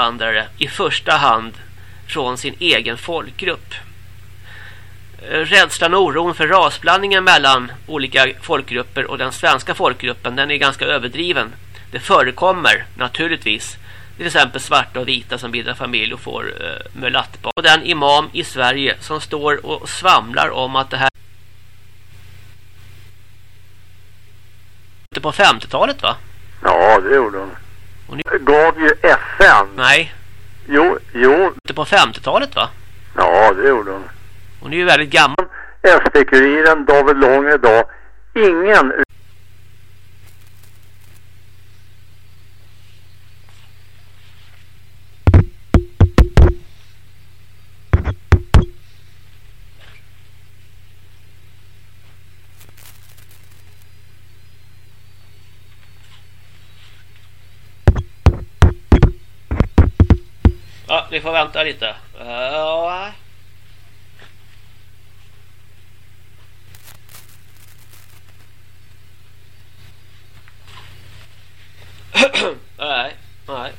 invandrare i första hand från sin egen folkgrupp. Eh, rädslan och oron för rasblandningen mellan olika folkgrupper och den svenska folkgruppen den är ganska överdriven. Det förekommer naturligtvis till exempel svarta och vita som bildar familj och får uh, mulattbarn. Och den imam i Sverige som står och svamlar om att det här på 50-talet va? Ja, det gjorde hon hon gav ju FN. Nej. Jo, jo. På 50-talet va? Ja, det gjorde hon. Hon är ju väldigt gammal. SD-kuriren David Lång idag. Ingen vi får vänta lite. Uh, nej, nej.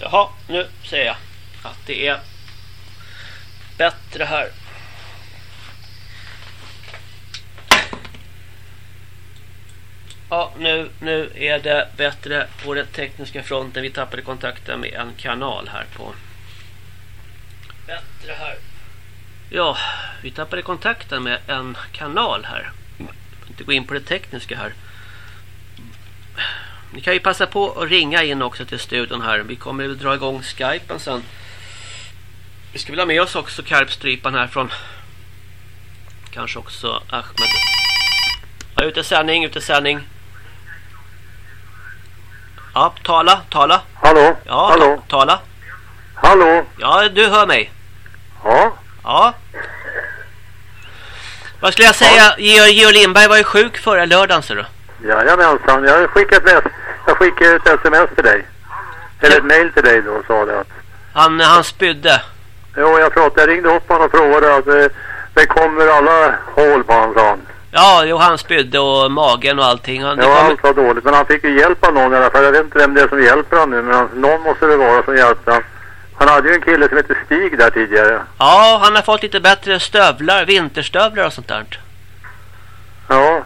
Jaha, nu ser jag att det är bättre här. Ja, nu, nu är det bättre på den tekniska fronten. Vi tappade kontakten med en kanal här på. Bättre här. Ja, vi tappade kontakten med en kanal här. Jag inte gå in på det tekniska här. Ni kan ju passa på att ringa in också till studion här. Vi kommer att dra igång Skypen sen. Vi ska väl ha med oss också Karpstrypan här från kanske också Ahmed. Ja, ute sändning, ute sändning. Ja, tala, tala. Hallå? Ja, Hallå? tala. Hallå? Ja, du hör mig. Ja? Ja. Vad skulle jag säga? Georg, Georg Lindberg var ju sjuk förra lördagen, ser du. Jajamensan, jag har skickat med, jag skickade ett sms till dig. Eller ett mail till dig då och sa det att... Han, han spydde. Jo, jag pratade, jag ringde upp honom och frågade att det, det kommer alla hål på han sa han. Ja, jo, han spydde och magen och allting. Han, Ja, kommer... allt var dåligt. Men han fick ju hjälp av någon i alla fall. Jag vet inte vem det är som hjälper honom nu. Men han, någon måste det vara som hjälpte honom. Han hade ju en kille som hette Stig där tidigare. Ja, han har fått lite bättre stövlar, vinterstövlar och sånt där. Ja.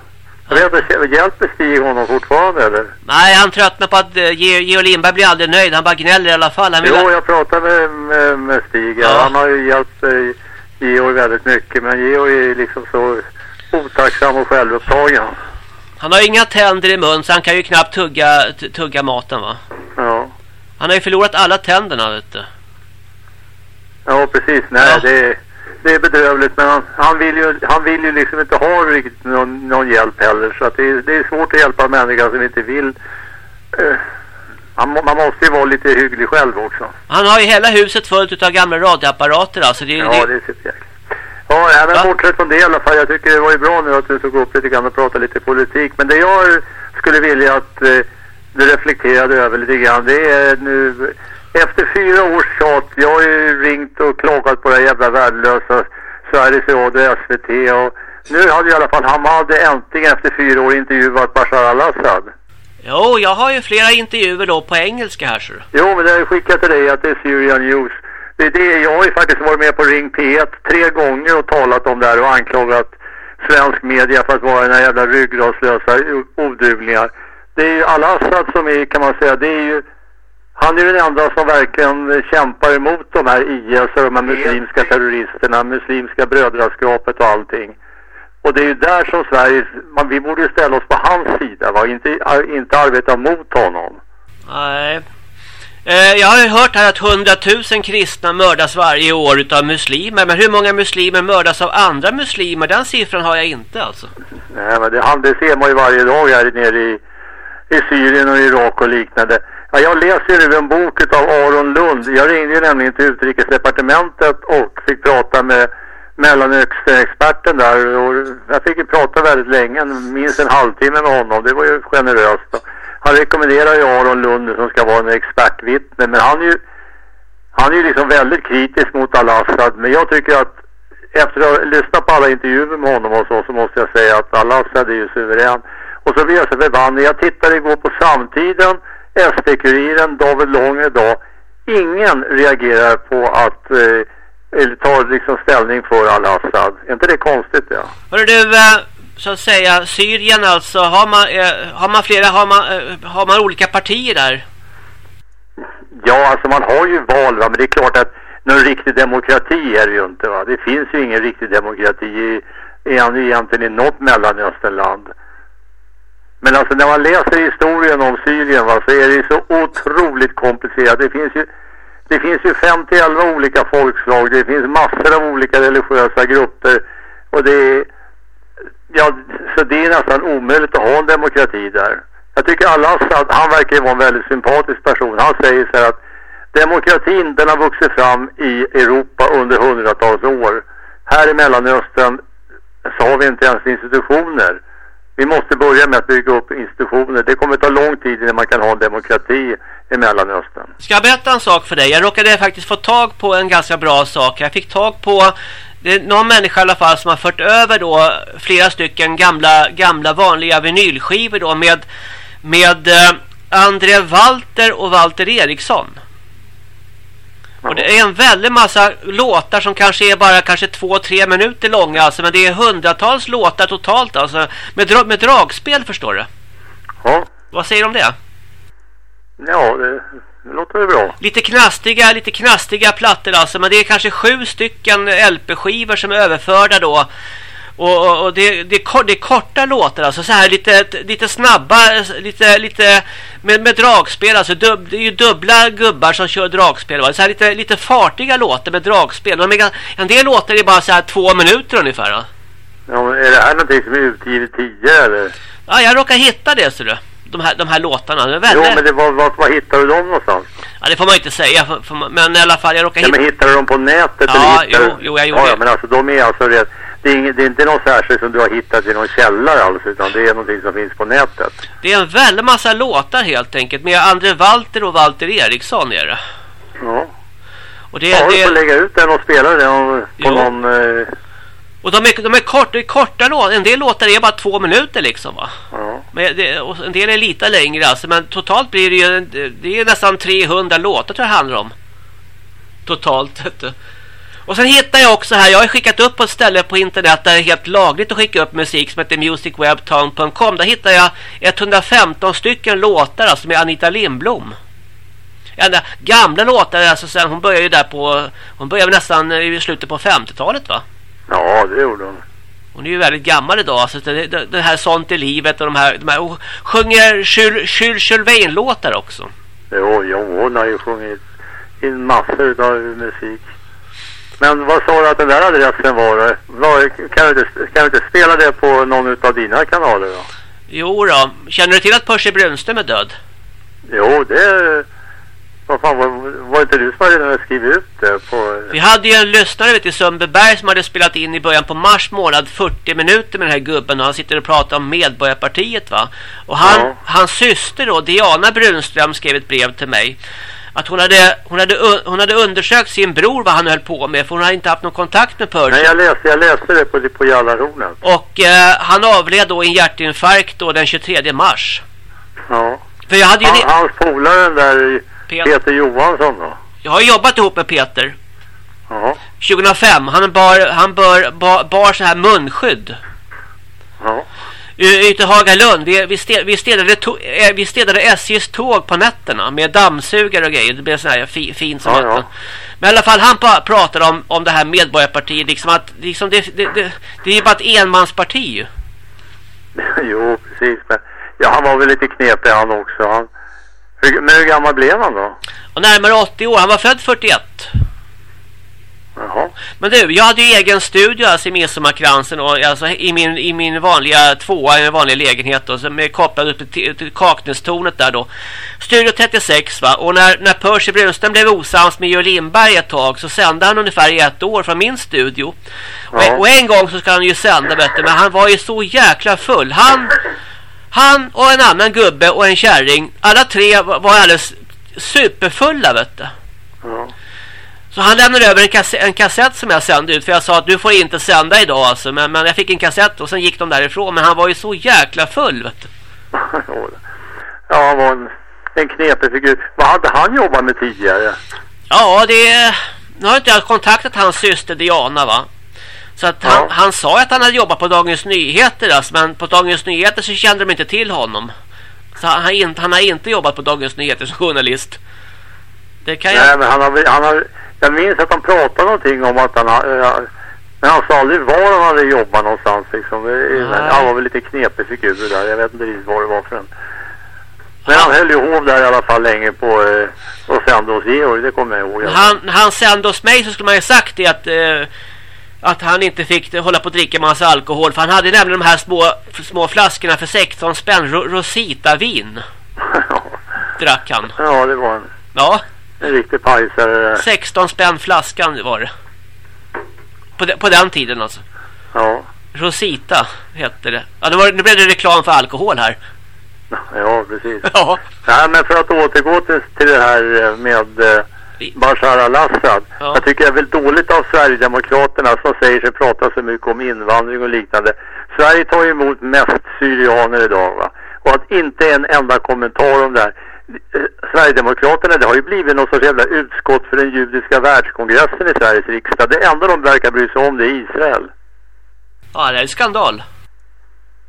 Jag vet inte, hjälper Stig honom fortfarande eller? Nej, han tröttnar på att uh, Georg Lindberg blir aldrig nöjd. Han bara gnäller i alla fall. Han vill Jo, jag pratade med, med, med Stig. Ja. Han har ju hjälpt eh, Georg väldigt mycket. Men Georg är liksom så otacksam och självupptagen. Han har inga tänder i mun så han kan ju knappt tugga, tugga maten va. Ja. Han har ju förlorat alla tänderna vet du. Ja, precis. Nej, Ja. det, det är bedrövligt. Men han, han, vill ju, han vill ju liksom inte ha riktigt någon, någon hjälp heller. Så att det, är- det är svårt att hjälpa människor som inte vill. Eh, man, man måste ju vara lite hygglig själv också. Han har ju hela huset fullt av gamla radioapparater alltså. Det, Ja, det, är superjäkligt. Ja, nej, men bortsett från det i alla fall. Jag tycker det var ju bra nu att du tog upp lite grann och pratade lite politik. Men det jag skulle vilja att eh, du reflekterade över lite grann. Det är nu efter fyra års tjat. Jag har ju ringt och klagat på det här jävla värdelösa Sveriges Radio, SVT och nu hade i alla fall Hamad äntligen efter fyra år intervjuat Bashar al-Assad. Jo, jag har ju flera intervjuer då på engelska här så. Jo, men det har jag skickat till dig att det är Syrian News. Det är det, jag har ju faktiskt varit med på Ring P1 tre gånger och talat om det här och anklagat svensk media för att vara den här jävla ryggradslösa oduglingar. Det är ju Al-Assad som är, kan man säga, det är ju han är den enda som verkligen kämpar emot de här IS och de här muslimska terroristerna, muslimska brödraskapet och allting. Och det är ju där som Sverige, man, vi borde ställa oss på hans sida va, inte, inte arbeta mot honom. Nej. Eh, jag har ju hört här att hundratusen kristna mördas varje år utav muslimer. Men hur många muslimer mördas av andra muslimer? Den siffran har jag inte alltså. Nej men det, det ser man ju varje dag här nere i, i Syrien och Irak och liknande. Ja, jag läser nu en bok av Aron Lund. Jag ringde ju nämligen till utrikesdepartementet och fick prata med mellanöksexperten där. Och jag fick ju prata väldigt länge, minst en halvtimme med honom. Det var ju generöst. Han rekommenderar ju Aron Lund som ska vara en expertvittne. Men han är ju, han är ju liksom väldigt kritisk mot Al-Assad. Men jag tycker att efter att ha lyssnat på alla intervjuer med honom och så, så måste jag säga att Al-Assad är ju suverän. Och så blir jag så förbannad. Jag tittade igår på Samtiden SD-kuriren David Lång idag. Ingen reagerar på att eh, eller tar liksom ställning för al-Assad. Är inte det konstigt ja? Hörru du, eh, så att säga, Syrien alltså, har man, eh, har man flera, har man, eh, har man olika partier där? Ja, alltså man har ju val va, men det är klart att någon riktig demokrati är det ju inte va. Det finns ju ingen riktig demokrati i, egentligen i något mellanösternland. Men alltså när man läser historien om Syrien va, så är det så otroligt komplicerat. Det finns ju, det finns ju 50 olika folkslag. Det finns massor av olika religiösa grupper. Och det är, ja, så det är nästan omöjligt att ha en demokrati där. Jag tycker Al-Assad, han verkar vara en väldigt sympatisk person. Han säger så här att demokratin den har vuxit fram i Europa under hundratals år. Här i Mellanöstern så har vi inte ens institutioner. Vi måste börja med att bygga upp institutioner. Det kommer ta lång tid innan man kan ha en demokrati i Mellanöstern. Ska jag berätta en sak för dig? Jag råkade faktiskt få tag på en ganska bra sak. Jag fick tag på det är någon människa i alla fall som har fört över då flera stycken gamla, gamla vanliga vinylskivor då med, med eh, André Walter och Walter Eriksson. Och det är en väldig massa låtar som kanske är bara kanske två, tre minuter långa. Alltså, men det är hundratals låtar totalt alltså. Med, dra med dragspel förstår du. Ja. Vad säger du om det? Ja, det, det låter ju bra. Lite knastiga, lite knastiga plattor alltså. Men det är kanske sju stycken LP-skivor som är överförda då och, och, och det, det, det, är korta låtar alltså så här lite, lite snabba lite, lite med, med dragspel alltså dub, det är ju dubbla gubbar som kör dragspel va? så här lite, lite fartiga låtar med dragspel är, en del låtar är bara så här två minuter ungefär va? Ja men är det här någonting som är utgivet tidigare eller? Ja jag råkar hitta det så du de här, de här låtarna. Det väldigt... Jo, men det var, var, var hittar du dem någonstans? Ja, det får man inte säga. För, för, men i alla fall, jag råkar hitta... Ja, men hittar du dem på nätet? Ja, eller jo, jo, jag gjorde ja, ja, men alltså de är alltså rätt det är, det är inte något särskilt som du har hittat i någon källare alls utan det är någonting som finns på nätet. Det är en väldigt massa låtar helt enkelt med André Walter och Walter Eriksson är det. Ja. Och det, ja, det... du får lägga ut den och spela den på jo. någon... Eh... Och de är, de är, kort, är korta låtar. En del låtar är bara två minuter liksom va? Ja. Men det, en del är lite längre alltså. Men totalt blir det ju det är nästan 300 låtar tror jag det handlar om. Totalt. Och sen hittar jag också här, jag har skickat upp på ett ställe på internet där det är helt lagligt att skicka upp musik som heter musicwebtown.com. Där hittar jag 115 stycken låtar alltså med Anita Lindblom. Ända, gamla låtar alltså sen hon började ju där på hon började nästan i slutet på 50-talet va? Ja, det gjorde hon. Hon är ju väldigt gammal idag så det, det, det här sånt i livet och de här, de här och sjunger Jules Sylvain-låtar också. Jo, jo, hon har ju sjungit in massor av musik. Men vad sa du att den där adressen var? var kan, du, kan du inte spela det på någon av dina kanaler då? Jo då. Känner du till att Percy Brunström är död? Jo, det... Vad fan, var, var inte du som hade skrivit ut det på... Vi hade ju en lyssnare vet, i Sundbyberg som hade spelat in i början på mars månad 40 minuter med den här gubben och han sitter och pratar om Medborgarpartiet va. Och han, ja. hans syster då, Diana Brunström skrev ett brev till mig att hon hade, hon, hade, hon hade undersökt sin bror vad han höll på med för hon hade inte haft någon kontakt med Percy. Nej, jag läste, jag läste det på, på Jallarhornet. Och eh, han avled då i en hjärtinfarkt då den 23 mars. Ja. För jag hade ju... Han, hans polaren där, Peter. Peter Johansson då? Jag har jobbat ihop med Peter. Ja. 2005. Han bar, han bar, bar, bar så här munskydd. Ja. Ute i Hagalund. Vi, vi, sted, vi, städade eh, vi städade SJs tåg på nätterna med dammsugare och grejer. Det blev så här fi, fint som ja, ja. Men i alla fall han pratade om, om det här medborgarpartiet. Liksom att liksom det, det, det, det är ju bara ett enmansparti jo, precis. Men, ja, han var väl lite knepig han också. Han, hur, men hur gammal blev han då? Och närmare 80 år. Han var född 41. Jaha. Men du, jag hade ju egen studio alltså i Midsommarkransen och alltså i min, i min vanliga tvåa, i en vanlig lägenhet då, som är kopplad upp till, till Kaknästornet där då. Studio 36 va, och när, när Percy Brunström blev osams med Georg Lindberg ett tag så sände han ungefär i ett år från min studio. Ja. Och, och, en gång så ska han ju sända vet du, men han var ju så jäkla full. Han, han och en annan gubbe och en kärring, alla tre var, var alldeles superfulla vet du. Ja. Så han lämnade över en, kassett, en kassett som jag sände ut. För jag sa att du får inte sända idag alltså. Men, men jag fick en kassett och sen gick de därifrån. Men han var ju så jäkla full vet du. ja, han var en, en knepig figur. Vad hade han jobbat med tidigare? Ja, det... Nu har inte jag kontaktat hans syster Diana va. Så att han, ja. han sa att han hade jobbat på Dagens Nyheter alltså, Men på Dagens Nyheter så kände de inte till honom. Så han, han, han har inte jobbat på Dagens Nyheter som journalist. Det kan Nej, jag... men han har, han har jag minns att han pratade någonting om att han äh, men han sa aldrig var han hade jobbat någonstans liksom. Han var väl lite knepig figur där. Jag vet inte riktigt vad det var för en. Men han höll ju hov där i alla fall länge på eh, och sände hos Georg, det kommer jag ihåg. Han, han sände hos mig så skulle man ju sagt det att eh, att han inte fick hålla på att dricka massa alkohol för han hade nämligen de här små, små flaskorna för 16 spänn Rosita vin. Drack han. Ja, det var han. Ja. En riktig pajsare. 16 spänn flaskan var det. På, de, på den tiden alltså. Ja. Rosita hette det. Ja, nu, var, nu blev det reklam för alkohol här. Ja, precis. Ja. Nej, men för att återgå till, till det här eh, med eh, Bashar al-Assad. Ja. Jag tycker det är väl dåligt av Sverigedemokraterna som säger sig prata så mycket om invandring och liknande. Sverige tar emot mest syrianer idag va. Och att inte en enda kommentar om det här. Sverigedemokraterna det har ju blivit något sorts jävla utskott för den judiska världskongressen i Sveriges riksdag. Det enda de verkar bry sig om det är Israel. Ja, det är skandal.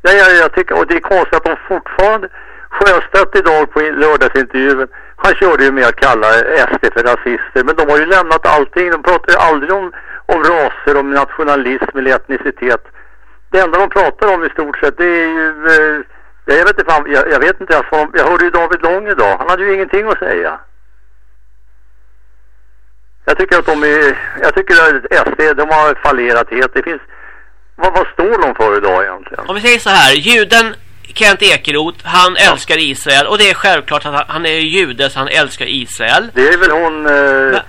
Ja, ja, jag tycker, och det är konstigt att de fortfarande Sjöstedt idag på lördagsintervjun han körde ju med att kalla SD för rasister men de har ju lämnat allting de pratar ju aldrig om, om raser, om nationalism eller etnicitet det enda de pratar om i stort sett det är ju eh, jag vet inte, fan, jag, jag vet inte, jag, så, jag hörde ju David Lång idag. Han hade ju ingenting att säga. Jag tycker att de är, jag tycker att SD, de har fallerat helt. Det finns, vad, vad står de för idag egentligen? Om vi säger så här, juden Kent Ekeroth, han ja. älskar Israel och det är självklart att han, han är jude så han älskar Israel. Det är väl hon... Eh, Men,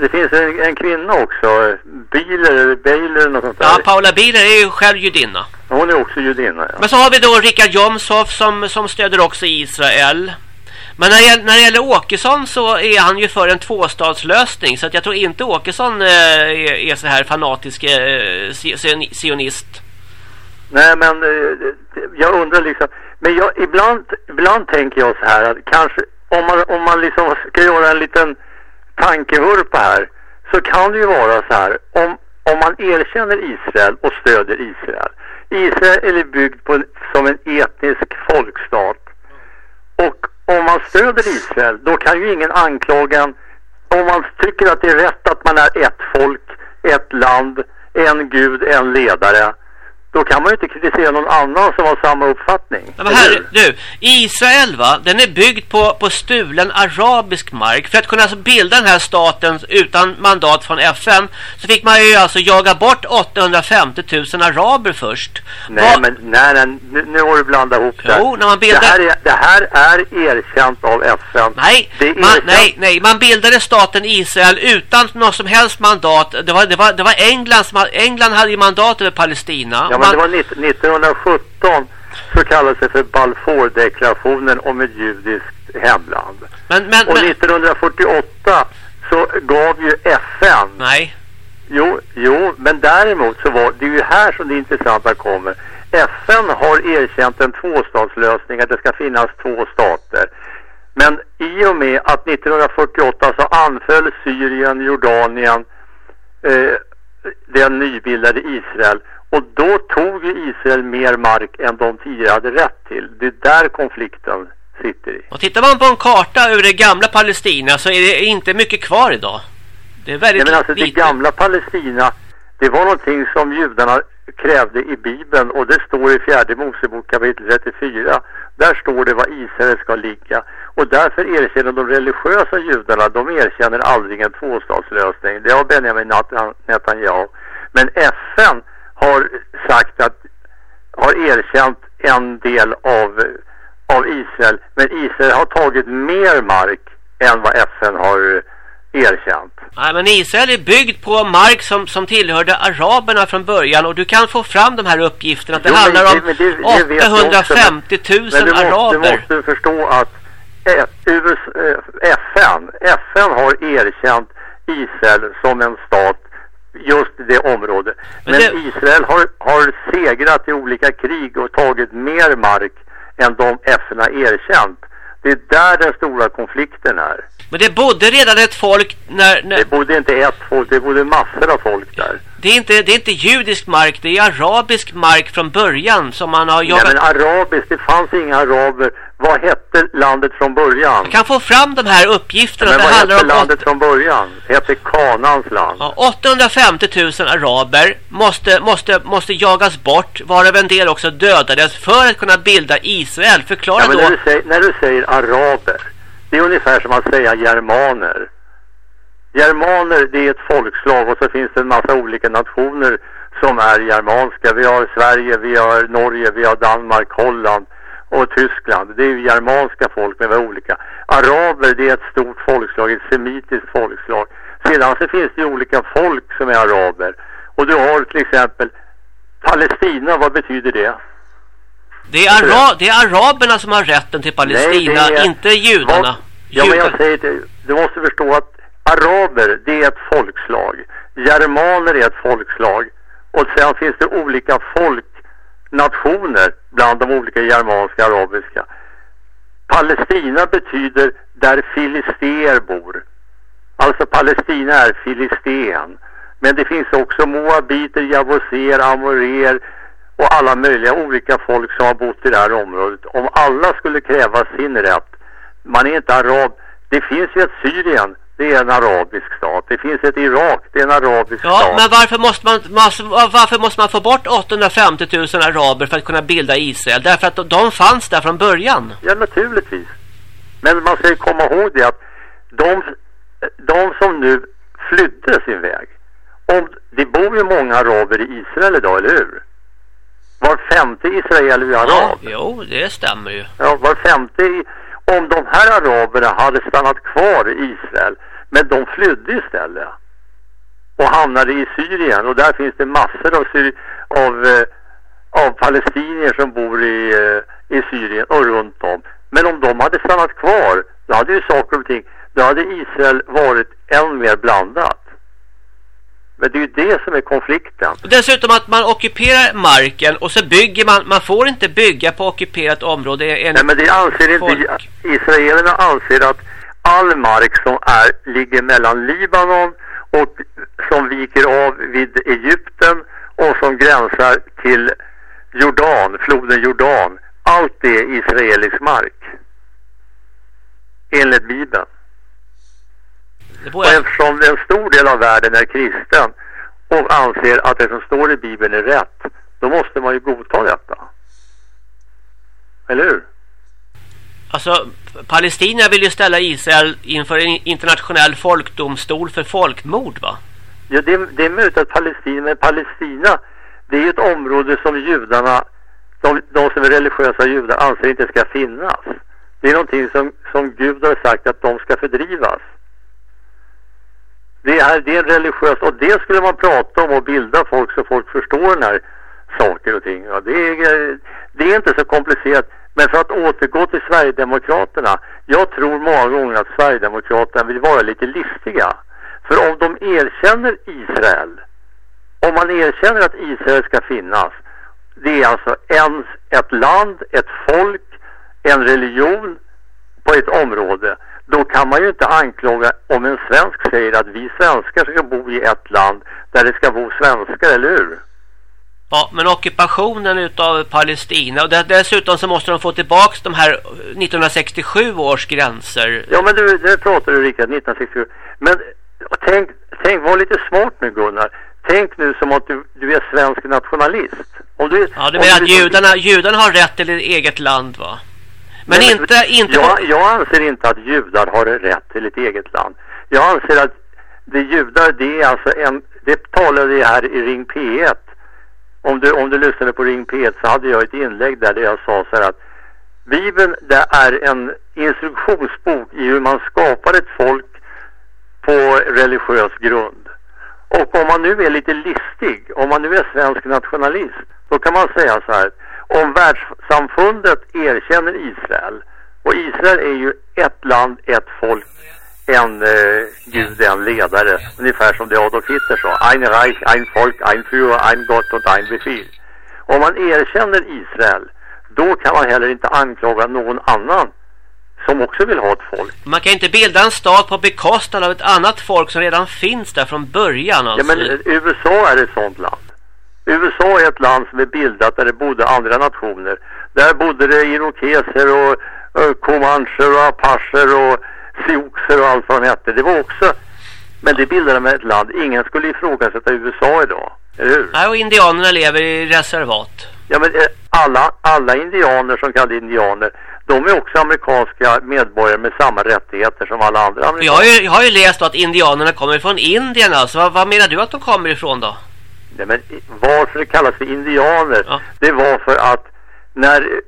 det finns en, en kvinna också, Biler, Bailer eller något sånt där. Ja, Paula Biler är ju själv judinna. Hon är också judinna, ja. Men så har vi då Richard Jomshoff som, som stöder också Israel. Men när det, när det gäller Åkesson så är han ju för en tvåstadslösning. Så att jag tror inte Åkesson eh, är, är, så här fanatisk eh, sionist. Nej, men eh, jag undrar liksom. Men jag, ibland, ibland tänker jag så här att kanske om man, om man liksom ska göra en liten tankevurpa här så kan det ju vara så här om, om man erkänner Israel och stöder Israel. Israel är byggd på en, som en etnisk folkstat. Och om man stöder Israel då kan ju ingen anklaga en, om man tycker att det är rätt att man är ett folk, ett land, en gud, en ledare då kan man ju inte kritisera någon annan som har samma uppfattning. Men här, du, Israel va, den är byggd på, på stulen arabisk mark. För att kunna alltså bilda den här staten utan mandat från FN så fick man ju alltså jaga bort 850 000 araber först. Nej, Va men nej, nej, nu, nu har du blandat ihop det. Jo, när man bildade... det, här är, det här är erkänt av FN. Nej, man, nej, nej, man bildade staten Israel utan något som helst mandat. Det var, det var, det var England som England hade ju mandat över Palestina. Ja, men det var 1917 så kallades det för Balfour-deklarationen om ett judiskt hemland. Men, men, och men... 1948 så gav ju FN... Nej. Jo, jo, men däremot så var det är ju här som det intressanta kommer. FN har erkänt en tvåstatslösning, att det ska finnas två stater. Men i och med att 1948 så anföll Syrien, Jordanien, eh, den nybildade Israel. Och då tog ju Israel mer mark än de tidigare hade rätt till. Det är där konflikten sitter i. Och tittar man på en karta över det gamla Palestina så är det inte mycket kvar idag. Det är väldigt Nej, men alltså lite. det gamla Palestina, det var någonting som judarna krävde i Bibeln och det står i fjärde Mosebok kapitel 34. Där står det var Israel ska ligga. Och därför erkänner de religiösa judarna, de erkänner aldrig en tvåstatslösning. Det har Benjamin Netanyahu. Men FN har sagt att, har erkänt en del av, av Israel. Men Israel har tagit mer mark än vad FN har erkänt. Nej, men Israel är byggd på mark som, som tillhörde araberna från början och du kan få fram de här uppgifterna att det Jo, handlar om det- men det- det vet jag också, 850 000 Men du måste, araber. du måste förstå att eh, eh, FN, FN har erkänt Israel som en stat just det området. Men Men, det- Israel har, har segrat i olika krig och tagit mer mark än de FN har erkänt. Det är där den stora konflikten är. Men det bodde redan ett folk när... när Det bodde inte ett folk, det bodde massor av folk där. det, är inte, det är inte judisk mark, det är arabisk mark från början som man har Nej jagat. men arabiskt, det fanns inga araber. Vad hette landet från början? Jag kan få fram de här uppgifterna. Men vad hette om landet från början? Det hette Kanans land. Ja, 850 000 araber måste, måste, måste jagas bort, varav en del också dödades för att kunna bilda Israel. Förklara Ja, men då. när, du säger, när du säger araber, det är ungefär som att säga germaner. Germaner, det är ett folkslag och så finns det en massa olika nationer som är germanska. Vi har Sverige, vi har Norge, vi har Danmark, Holland och Tyskland. Det är ju germanska folk, men vi har olika. Araber, det är ett stort folkslag, ett semitiskt folkslag. Sedan så finns det ju olika folk som är araber. Och du har till exempel Palestina, vad betyder det? Det är, ara det är araberna som har rätten till Palestina, Nej, är- inte judarna. Vad- Ja, men jag säger det, du måste förstå att araber, det är ett folkslag. Germaner är ett folkslag. Och sen finns det olika nationer, bland de olika germanska och arabiska. Palestina betyder där filister bor. Alltså Palestina är filisten. Men det finns också moabiter, jaboser, amorer och alla möjliga olika folk som har bott i det här området. Om alla skulle kräva sin rätt, man är inte arab. Det finns ju ett Syrien, det är en arabisk stat. Det finns ett Irak, det är en arabisk Ja, stat. men varför måste, man, varför måste man få bort 850 000 araber för att kunna bilda Israel? Därför att de fanns där från början. Ja, naturligtvis. Men man ska ju komma ihåg det att de, de som nu flydde sin väg, om, det bor ju många araber i Israel idag, eller hur? Var femte israel är ju Ja, arab. jo, det stämmer ju. Ja, var femte, om de här araberna hade stannat kvar i Israel, men de flydde istället och hamnade i Syrien och där finns det massor av, syri- av, eh, av palestinier som bor i, eh, i Syrien och runt om. Men om de hade stannat kvar, då hade ju saker och ting, då hade Israel varit än mer blandat. Men det är ju det som är konflikten. Dessutom att man ockuperar marken och så bygger man, man får inte bygga på ockuperat område. Nej men det anser inte, israelerna anser att all mark som är, ligger mellan Libanon och som viker av vid Egypten och som gränsar till Jordan, floden Jordan, allt det är israelisk mark. Enligt Bibeln. Och eftersom en stor del av världen är kristen och anser att det som står i Bibeln är rätt, då måste man ju godta detta. Eller hur? alltså, Palestina vill ju ställa Israel inför en internationell folkdomstol för folkmord va? Ja, det, det är möjligt att Palestina, men Palestina, det är ju ett område som judarna, de, de som är religiösa judar, anser inte ska finnas. Det är någonting som, som Gud har sagt att de ska fördrivas. Det är, det är en religiös, och det skulle man prata om och bilda folk så folk förstår den här saker och ting. Ja, det, är, Det är inte så komplicerat. Men för att återgå till Sverigedemokraterna. Jag tror många gånger att Sverigedemokraterna vill vara lite listiga. För om de erkänner Israel. Om man erkänner att Israel ska finnas. Det är alltså en, ett land, ett folk, en religion på ett område. Då kan man ju inte anklaga om en svensk säger att vi svenskar ska bo i ett land där det ska bo svenskar, eller hur? Ja, men ockupationen utav Palestina och dessutom så måste de få tillbaks de här 1967 års gränser. Ja, men du, det pratar du riktigt 1967. Men tänk, tänk, var lite smart nu Gunnar. Tänk nu som att du, du är svensk nationalist. Om du, ja, du menar att judarna, judarna har rätt till ett eget land va? Men, men inte... inte jag, jag anser inte att judar har rätt till ett eget land. Jag anser att det judar, det är alltså en... Det talade jag här i Ring P1 om du, om du lyssnade på Ring P1 så hade jag ett inlägg där, där jag sa så här att Bibeln det är en instruktionsbok i hur man skapar ett folk på religiös grund. Och om man nu är lite listig, om man nu är svensk nationalist, då kan man säga så här. Om världssamfundet erkänner Israel, och Israel är ju ett land, ett folk, en eh, gud, en ledare. Ungefär som det Adolf Hitler sa. Ein Reich, ein Volk, ein Führer, ein Gott und ein Befehl. Om man erkänner Israel, då kan man heller inte anklaga någon annan som också vill ha ett folk. Man kan inte bilda en stat på bekostnad av ett annat folk som redan finns där från början. Alltså. Ja, men eh, USA är ett sånt land. USA är ett land som är bildat där det bodde andra nationer. Där bodde det irokeser och, comancher och apacher och Sioxer och allt vad de hette. Det var också... Men det bildade med ett land. Ingen skulle ifrågasätta USA idag. Eller hur? Nej, och indianerna lever i reservat. Ja, men eh, alla, alla indianer som kallas indianer, de är också amerikanska medborgare med samma rättigheter som alla andra amerikaner. Jag har ju, jag har ju läst att indianerna kommer från Indien alltså. Vad, vad, menar du att de kommer ifrån då? Nej, men varför det kallas för indianer, ja. det var för att när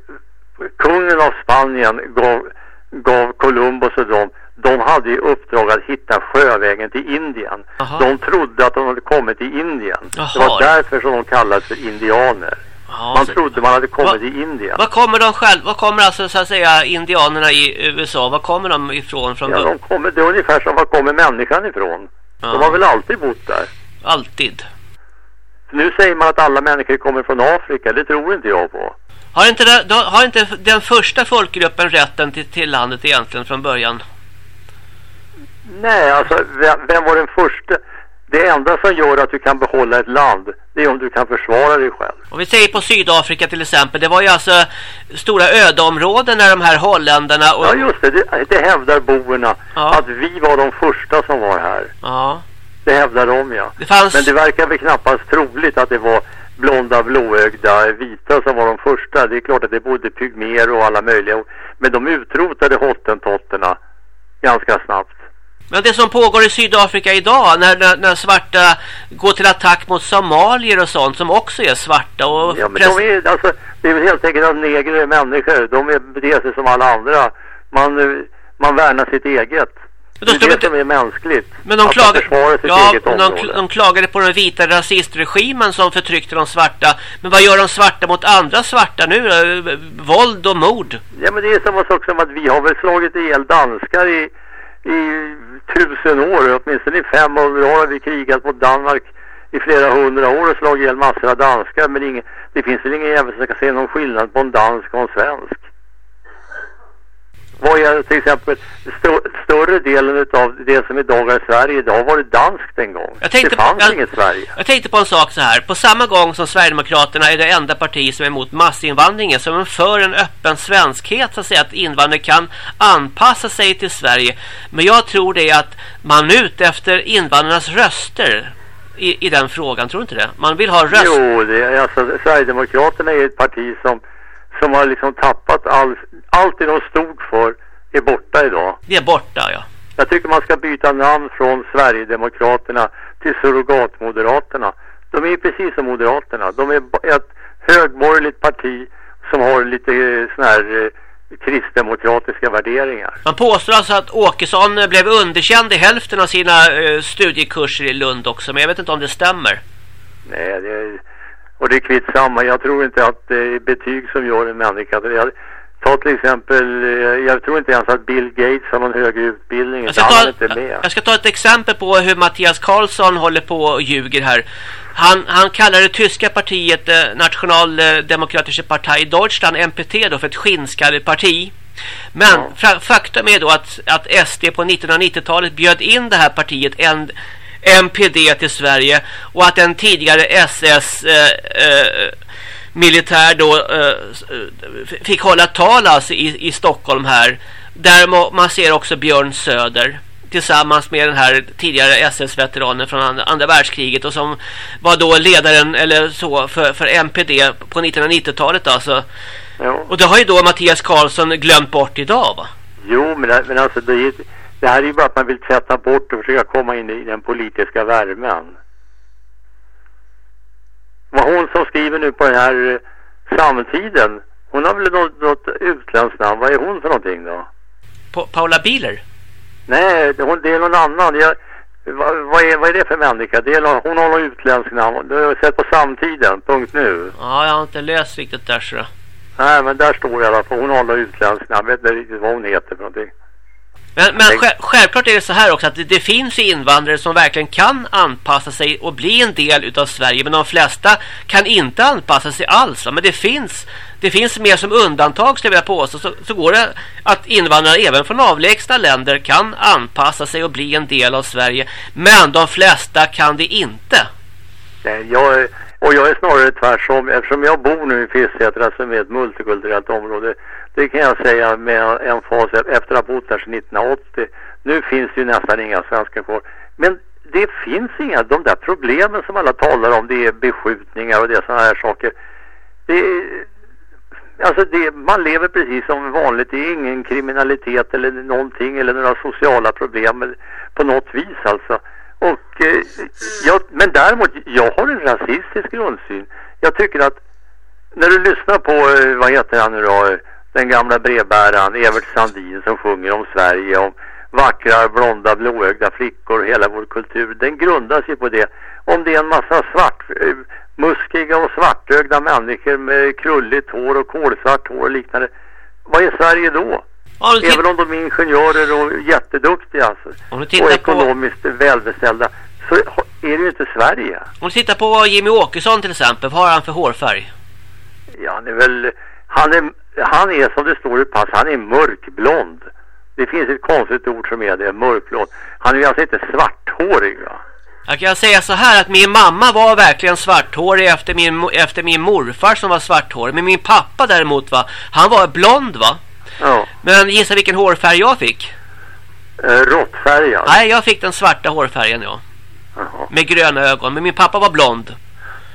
kungen av Spanien gav gav Columbus och dem, de hade i uppdrag att hitta sjövägen till Indien. Aha. De trodde att de hade kommit till Indien. Aha. Det var därför som de kallades för indianer. Aha, man trodde man hade kommit Va, till Indien. Var kommer de själv? Var kommer alltså så att säga indianerna i USA? Var kommer de ifrån? Från ja, de kommer, det är ungefär som var kommer människan ifrån. De har väl alltid bott där. Alltid. Nu säger man att alla människor kommer från Afrika. Det tror inte jag på. Har inte, det, har inte den första folkgruppen rätten till, till landet egentligen från början? Nej, alltså vem, vem, var den första? Det enda som gör att du kan behålla ett land, det är om du kan försvara dig själv. Om vi säger på Sydafrika till exempel, det var ju alltså stora ödeområden när de här holländarna... Och... Ja, just det, det, det hävdar boerna, ja. att vi var de första som var här. Ja. Det hävdar de, ja. Det fanns... Men det verkar väl knappast troligt att det var blonda, blåögda, vita som var de första. Det är klart att det bodde pygmer och alla möjliga. Men de utrotade hottentotterna ganska snabbt. Men det som pågår i Sydafrika idag när, när, när, svarta går till attack mot somalier och sånt som också är svarta och Ja men de är, alltså, det är väl helt enkelt att negrer är människor. De beter sig som alla andra. Man, man värnar sitt eget. Men det är det som är mänskligt. Men de, klagar, ja, men de, de klagade på den vita rasistregimen som förtryckte de svarta. Men vad gör de svarta mot andra svarta nu? Våld och mord. Ja men det är samma sak som att vi har väl slagit ihjäl danskar i, i tusen år. Åtminstone i fem år har vi krigat mot Danmark i flera hundra år och slagit ihjäl massor av danskar. Men ingen, det finns väl ingen jävel som kan se någon skillnad på en dansk och en svensk. Vad är till exempel st större delen av det som idag är Sverige idag var det danskt en gång. Jag tänkte det fanns på, inget Sverige. Jag tänkte på en sak så här. På samma gång som Sverigedemokraterna är det enda parti som är emot massinvandringen som är för en öppen svenskhet så att säga att invandrare kan anpassa sig till Sverige. Men jag tror det är att man är ute efter invandrarnas röster i, i den frågan. Tror du inte det? Man vill ha röst. Jo, det alltså, Sverigedemokraterna är ett parti som som har liksom tappat all, allt det de stod för är borta idag. Det är borta, ja. Jag tycker man ska byta namn från Sverigedemokraterna till surrogatmoderaterna. De är precis som Moderaterna. De är ett högborgerligt parti som har lite eh, sån här eh, kristdemokratiska värderingar. Man påstår alltså att Åkesson blev underkänd i hälften av sina eh, studiekurser i Lund också, men jag vet inte om det stämmer. Nej, det, Och det är kvitt samma. Jag tror inte att det är betyg som gör en människa. Ta till exempel, eh, jag tror inte ens att Bill Gates har någon högre utbildning. Jag ska, ta, inte med. jag ska ta ett exempel på hur Mattias Karlsson håller på och ljuger här. Han, han kallar det tyska partiet eh, Nationaldemokratische Partei Deutschland, NPT, då, för ett skinnskalleparti. Men ja. faktum är då att, att SD på 1990-talet bjöd in det här partiet en MPD till Sverige och att den tidigare SS eh, eh, militär då eh, fick hålla tal alltså i, i Stockholm här där man ser också Björn Söder tillsammans med den här tidigare SS-veteranen från andra, andra, världskriget och som var då ledaren eller så för, för MPD på 1990-talet alltså. Ja. Och det har ju då Mattias Karlsson glömt bort idag va? Jo, men, men alltså det, det här är ju bara att man vill tvätta bort och försöka komma in i den politiska värmen. Vad hon som skriver nu på den här eh, samtiden, hon har väl något, något utländskt namn. Vad är hon för någonting då? Pa Paula Bieler? Nej, hon, det är någon annan. Jag, vad, vad, är, vad är det för människa? Det är någon, hon har något utländskt namn. Du har sett på samtiden, punkt nu. Ja, jag har inte läst riktigt där så. Nej, men där står i alla fall. Hon har något utländskt namn. Jag vet inte riktigt vad hon heter för någonting. Men, men självklart är det så här också att det, det, finns invandrare som verkligen kan anpassa sig och bli en del utav Sverige. Men de flesta kan inte anpassa sig alls. Men det finns, det finns mer som undantag skulle jag vilja påstå. Så, så går det att invandrare även från avlägsna länder kan anpassa sig och bli en del av Sverige. Men de flesta kan det inte. Jag, och jag är snarare tvärsom. Eftersom jag bor nu i Fisksätra som är ett multikulturellt område det kan jag säga med en fas efter att ha bott där sedan 1980. Nu finns det ju nästan inga svenskar kvar. Men det finns inga, de där problemen som alla talar om, det är beskjutningar och det är sådana här saker. Det är, alltså det, man lever precis som vanligt, det är ingen kriminalitet eller någonting eller några sociala problem på något vis alltså. Och, eh, jag, men däremot, jag har en rasistisk grundsyn. Jag tycker att när du lyssnar på, eh, vad heter han nu då, eh, den gamla brevbäraren Evert Sandin som sjunger om Sverige, om vackra, blonda, blåögda flickor och hela vår kultur. Den grundar sig på det. Om det är en massa svart, eh, muskiga och svartögda människor med krulligt hår och kolsvart hår och liknande. Vad är Sverige då? Även om de är ingenjörer och jätteduktiga alltså, och ekonomiskt på... välbeställda så är det ju inte Sverige. Om du tittar på Jimmy Åkesson till exempel, vad har han för hårfärg? Ja, han är väl... Han är han är som det står i pass, han är mörkblond. Det finns ett konstigt ord som är det, mörkblond. Han är alltså inte svarthårig va? Jag kan säga så här att min mamma var verkligen svarthårig efter min, efter min morfar som var svarthårig. Men min pappa däremot va, han var blond va? Ja. Men gissa vilken hårfärg jag fick? Eh, råttfärgad? Nej, jag fick den svarta hårfärgen ja. Jaha. Med gröna ögon, men min pappa var blond.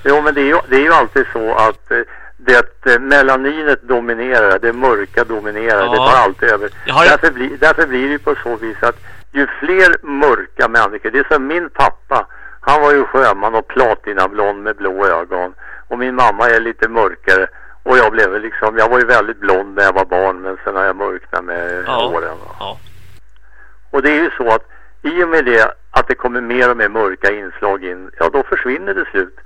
Jo, men det är ju, det är ju alltid så att eh, det eh, melaninet dominerar, det mörka dominerar, ja. det tar alltid över. Har... Därför, blir, därför blir det på så vis att ju fler mörka människor, det är som min pappa, han var ju sjöman och platinablond med blå ögon. Och min mamma är lite mörkare. Och jag blev liksom, jag var ju väldigt blond när jag var barn men sen har jag mörknat med ja. åren. Ja. Och det är ju så att i och med det att det kommer mer och mer mörka inslag in, ja då försvinner det slut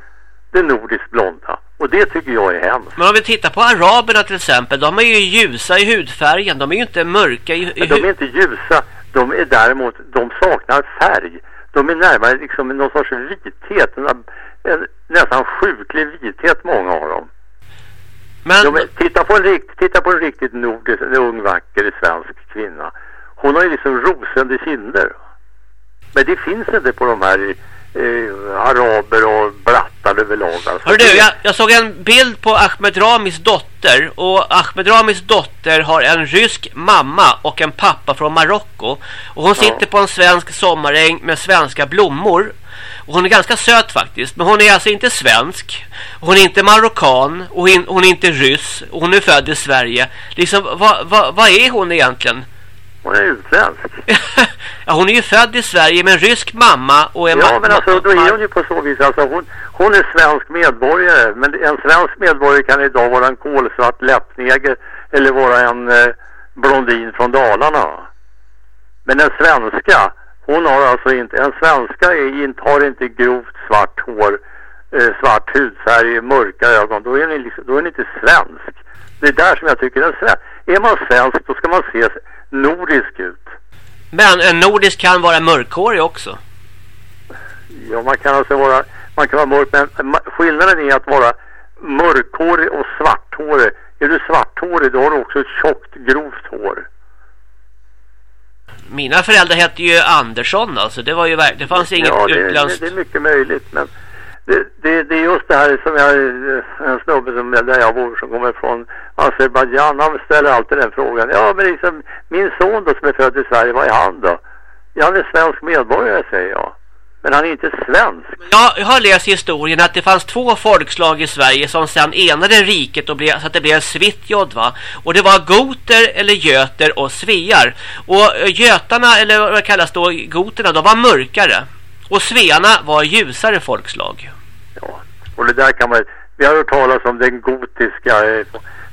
det nordiskt blonda. Och det tycker jag är hemskt. Men om vi tittar på araberna till exempel, de är ju ljusa i hudfärgen. De är ju inte mörka i, i De är inte ljusa. De är däremot, de saknar färg. De är närmare liksom någon sorts vithet. En, en nästan sjuklig vithet många av dem. Men... De är, titta, på en rikt, titta på en riktigt nordisk, en ung vacker svensk kvinna. Hon har ju liksom rosande kinder. Men det finns inte på de här eh, araber och blattar överlag. Alltså. Hör du, jag, jag, såg en bild på Ahmed Ramis dotter och Ahmed Ramis dotter har en rysk mamma och en pappa från Marocko och hon sitter ja. på en svensk sommaräng med svenska blommor. Och hon är ganska söt faktiskt, men hon är alltså inte svensk. Hon är inte marockan och hon är inte ryss och hon är född i Sverige. Liksom, vad, vad, vad är hon egentligen? Hon är utländsk. ja, hon är ju född i Sverige med en rysk mamma och en Ja, men alltså då är hon ju på så vis. Alltså hon, hon är svensk medborgare. Men en svensk medborgare kan idag vara en kolsvart läppneger eller vara en eh, blondin från Dalarna. Men en svenska, hon har alltså inte, en svenska är, har inte grovt svart hår eh, svart hudfärg, mörka ögon, då är, ni liksom, då är ni inte svensk. Det är där som jag tycker, en svensk, är man svensk då ska man se nordisk ut. Men en nordisk kan vara mörkhårig också. Ja, man kan alltså vara, man kan vara mörk, men skillnaden är att vara mörkhårig och svarthårig. Är du svarthårig då har du också ett tjockt, grovt hår. Mina föräldrar hette ju Andersson alltså. Det var ju det fanns inget ja, det, utländskt. Det, det är mycket möjligt men det, det, det, är just det här som jag, en snubbe som där jag bor som kommer från Azerbajdzjan, han ställer alltid den frågan. Ja men liksom, min son då som är född i Sverige, vad är han då? Ja, han är svensk medborgare säger jag. Men han är inte svensk. jag har läst i historien att det fanns två folkslag i Sverige som sedan enade riket och blev, så att det blev Svitjod va. Och det var goter eller göter och svear. Och eh, götarna eller vad kallas då goterna, de var mörkare. Och svearna var ljusare folkslag. Ja, och det där kan man... Vi har hört talas om den gotiska... Eh,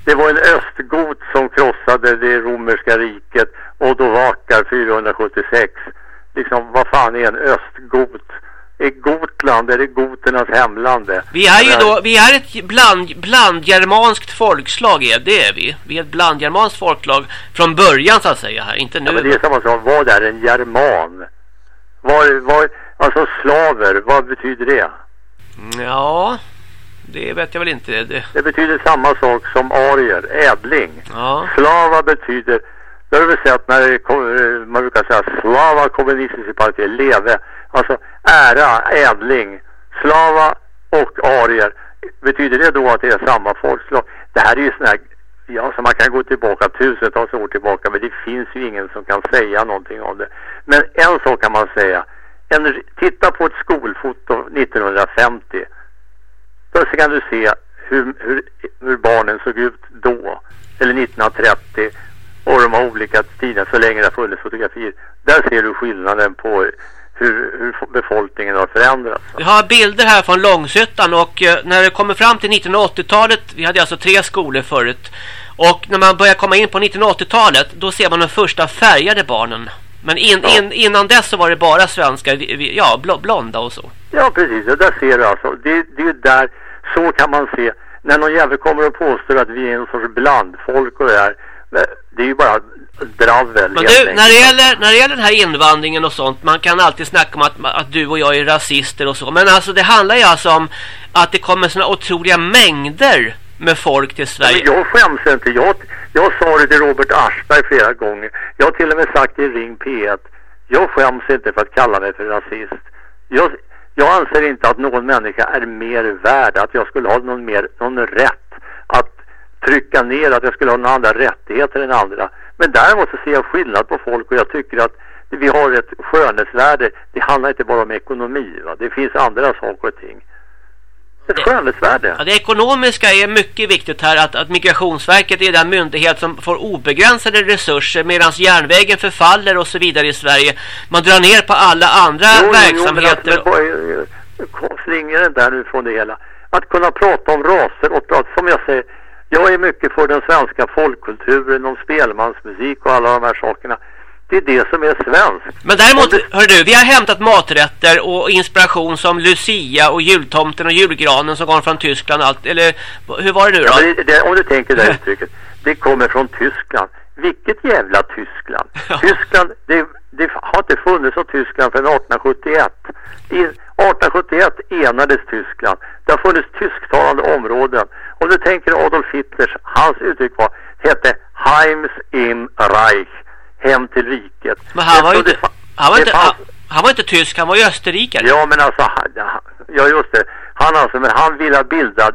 det var en östgot som krossade det romerska riket och då vakar 476 liksom vad fan är en östgot? Är Gotland, är det goternas hemland? Vi är ju då, vi är ett bland, blandgermanskt folkslag är det är vi. Vi är ett blandgermanskt folkslag från början så att säga här, inte nu. Ja, men det är samma sak, vad är en german? Vad, vad, alltså slaver, vad betyder det? Ja, det vet jag väl inte. Det, det betyder samma sak som arier, ädling. Ja. Slava betyder då har vi sett när det, man brukar säga slava kommunistiska partiet, leve. Alltså ära, ädling, slava och arier. Betyder det då att det är samma folkslag? Det här är ju sådana här, ja, så man kan gå tillbaka tusentals år tillbaka men det finns ju ingen som kan säga någonting om det. Men en sak kan man säga. En, titta på ett skolfoto 1950. Då kan du se hur, hur, hur barnen såg ut då. Eller 1930 och de har olika tider så länge det har funnits fotografier. Där ser du skillnaden på hur, hur befolkningen har förändrats. Vi har bilder här från Långsötan och eh, när det kommer fram till 1980-talet, vi hade alltså tre skolor förut. Och när man börjar komma in på 1980-talet då ser man de första färgade barnen. Men in, ja. in, innan dess så var det bara svenskar, ja blonda och så. Ja precis, och där ser du alltså. Det, det är där, så kan man se. När någon jävel kommer och påstår att vi är en sorts blandfolk och det här det är ju bara dravel. Men du, när det, gäller, när det gäller den här invandringen och sånt, man kan alltid snacka om att, att du och jag är rasister och så. Men alltså det handlar ju alltså om att det kommer såna otroliga mängder med folk till Sverige. Ja, jag skäms inte. Jag, jag sa det till Robert Aschberg flera gånger. Jag har till och med sagt i Ring P1. Jag skäms inte för att kalla mig för rasist. Jag, jag anser inte att någon människa är mer värd, att jag skulle ha någon, mer, någon rätt att trycka ner att jag skulle ha några andra rättigheter än andra. Men däremot så ser jag skillnad på folk och jag tycker att vi har ett skönhetsvärde. Det handlar inte bara om ekonomi. Va? Det finns andra saker och ting. Ett skönhetsvärde. Ja, det ekonomiska är mycket viktigt här. Att, att Migrationsverket är den myndighet som får obegränsade resurser medan järnvägen förfaller och så vidare i Sverige. Man drar ner på alla andra jo, verksamheter. Jo, men alltså, slingar den där nu från det hela. Att kunna prata om raser och prata, som jag säger, jag är mycket för den svenska folkkulturen, om spelmansmusik och alla de här sakerna. Det är det som är svenskt. Men däremot, det... hör du, vi har hämtat maträtter och inspiration som Lucia och jultomten och julgranen som kommer från Tyskland. Allt, eller hur var det nu då? Ja, det, det, om du tänker det uttrycket. Det kommer från Tyskland. Vilket jävla Tyskland? Tyskland, det, det, har inte funnits som Tyskland sedan 1871. I 1871 enades Tyskland. Det har funnits tysktalande områden. Om du tänker Adolf Hitlers, hans uttryck var, hette Heims im Reich, hem till riket. Men han var ju inte, han var inte, han, var inte tysk, han var ju österrikare. Ja men alltså, ja just det. Han alltså, men han ville bilda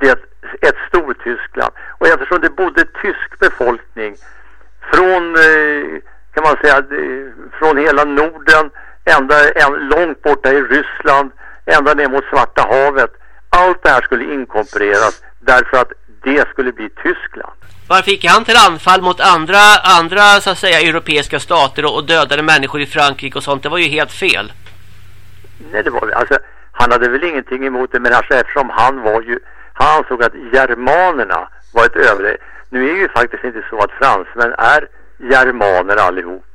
det, ett Stortyskland. Och eftersom det bodde tysk befolkning från, eh, kan man säga, från hela Norden, ända långt borta i Ryssland, ända ner mot Svarta havet. Allt det här skulle inkorporeras därför att det skulle bli Tyskland. Varför gick han till anfall mot andra, andra så att säga, europeiska stater och, och dödade människor i Frankrike och sånt? Det var ju helt fel. Nej, det var alltså, han hade väl ingenting emot det, men alltså, eftersom han var ju, han ansåg att germanerna var ett övre. Nu är det ju faktiskt inte så att fransmän är germaner allihopa.